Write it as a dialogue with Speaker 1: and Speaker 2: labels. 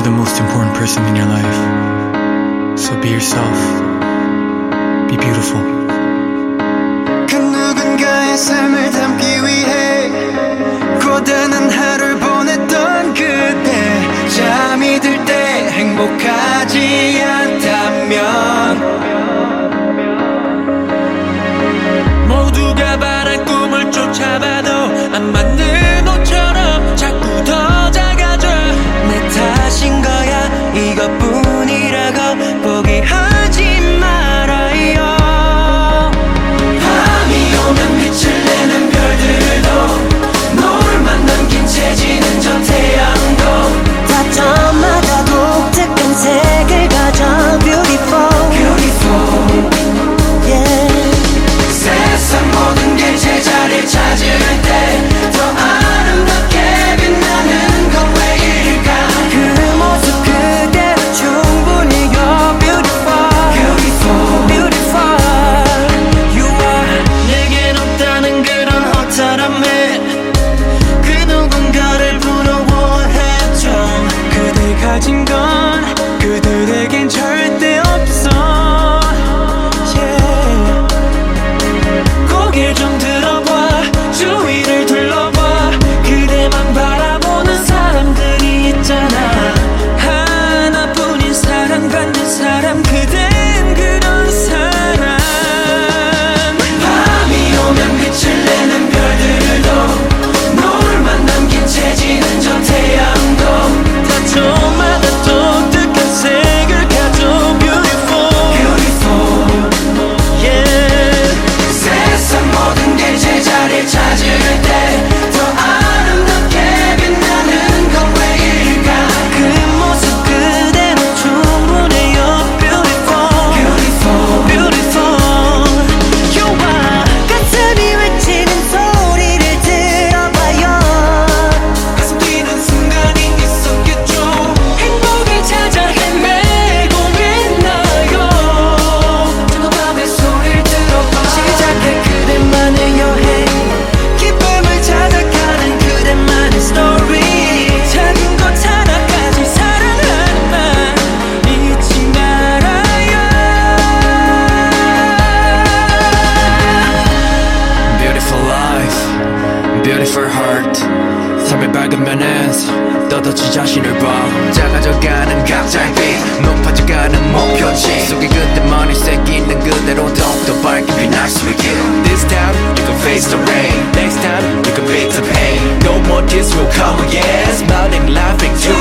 Speaker 1: You're the most important person in your life. So be yourself. Be beautiful.
Speaker 2: 잠이 행복하지 않아
Speaker 3: for hurt 삶의 밝은 면에서 떠다치 자신을 봐. 작아져가는 갑자기 높아져가는 목표지. 속에 그때만이 새기는 그대로 더욱더 밝게 빛날 수 있길 This time you can face the rain. Next time you can beat the pain. No more tears will come again Smiling, laughing
Speaker 4: too